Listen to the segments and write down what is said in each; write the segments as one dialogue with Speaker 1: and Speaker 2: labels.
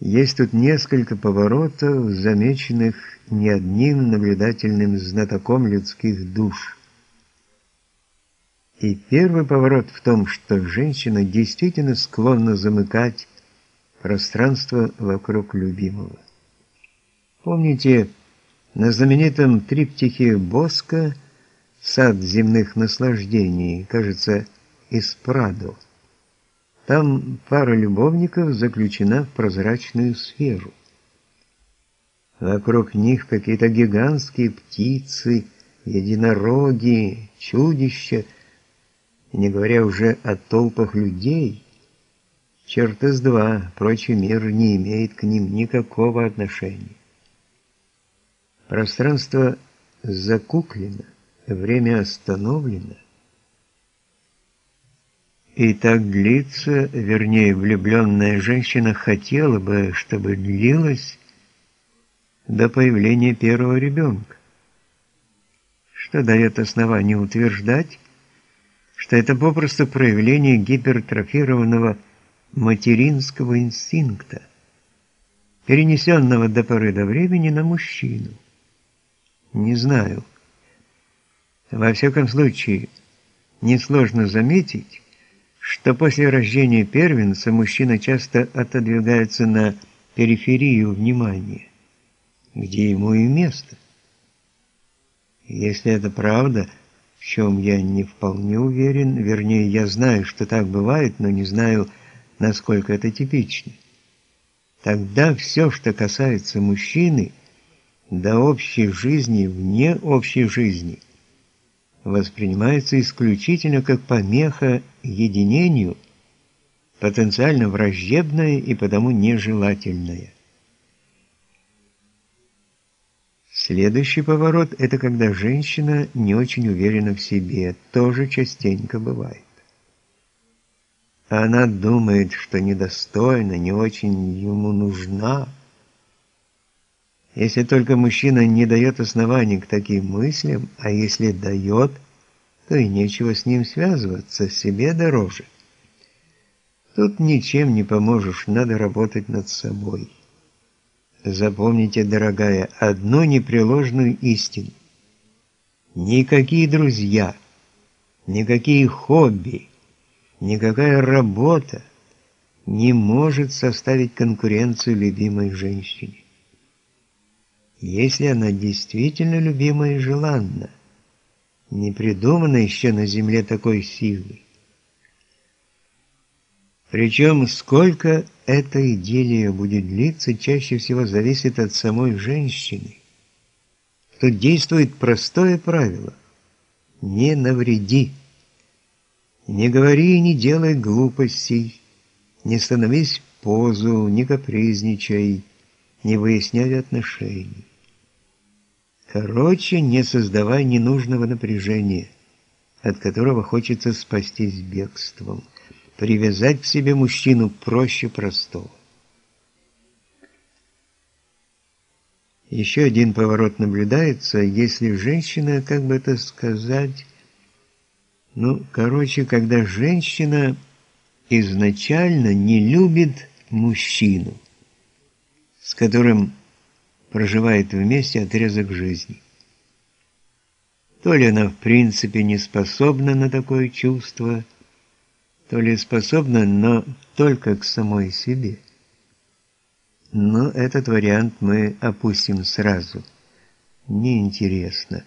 Speaker 1: Есть тут несколько поворотов, замеченных не одним наблюдательным знатоком людских душ. И первый поворот в том, что женщина действительно склонна замыкать пространство вокруг любимого. Помните, на знаменитом триптихе Боска «Сад земных наслаждений», кажется, из Прадо, там пара любовников заключена в прозрачную сферу. Вокруг них какие-то гигантские птицы, единороги, чудища, не говоря уже о толпах людей. Черт из два, прочий мир не имеет к ним никакого отношения. Пространство закуклено, время остановлено, и так длится, вернее, влюбленная женщина хотела бы, чтобы длилось до появления первого ребенка, что дает основание утверждать, что это попросту проявление гипертрофированного материнского инстинкта, перенесенного до поры до времени на мужчину. Не знаю. Во всяком случае, несложно заметить, что после рождения первенца мужчина часто отодвигается на периферию внимания, где ему и место. Если это правда, в чем я не вполне уверен, вернее, я знаю, что так бывает, но не знаю, насколько это типично, тогда все, что касается мужчины, до общей жизни вне общей жизни – воспринимается исключительно как помеха единению, потенциально враждебное и потому нежелательное. Следующий поворот – это когда женщина не очень уверена в себе, тоже частенько бывает. Она думает, что недостойна, не очень ему нужна. Если только мужчина не дает оснований к таким мыслям, а если дает, то и нечего с ним связываться, себе дороже. Тут ничем не поможешь, надо работать над собой. Запомните, дорогая, одну непреложную истину. Никакие друзья, никакие хобби, никакая работа не может составить конкуренцию любимой женщине если она действительно любима и желанна, не придумана еще на земле такой силы. Причем, сколько эта идиллия будет длиться, чаще всего зависит от самой женщины. Тут действует простое правило – не навреди. Не говори и не делай глупостей, не становись в позу, не капризничай, не выясняй отношений. Короче, не создавай ненужного напряжения, от которого хочется спастись бегством. Привязать к себе мужчину проще простого. Еще один поворот наблюдается, если женщина, как бы это сказать, ну, короче, когда женщина изначально не любит мужчину, с которым проживает вместе отрезок жизни. То ли она в принципе не способна на такое чувство, то ли способна, но только к самой себе. Но этот вариант мы опустим сразу. Неинтересно.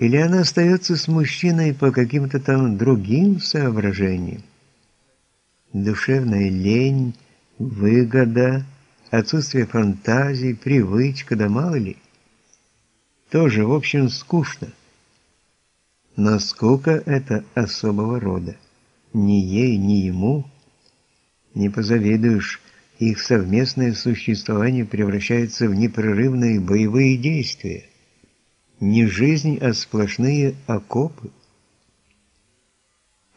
Speaker 1: Или она остается с мужчиной по каким-то там другим соображениям. Душевная лень, выгода – отсутствие фантазии, привычка, да мало ли. Тоже, в общем, скучно. Но скука это особого рода. Ни ей, ни ему не позавидуешь. Их совместное существование превращается в непрерывные боевые действия. Не жизнь, а сплошные окопы.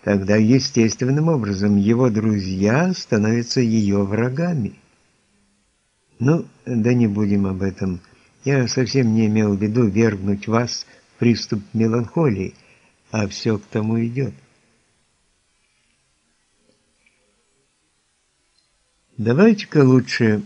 Speaker 1: Тогда естественным образом его друзья становятся ее врагами. Ну, да не будем об этом. Я совсем не имел в виду вергнуть вас в приступ меланхолии, а все к тому идет. Давайте-ка лучше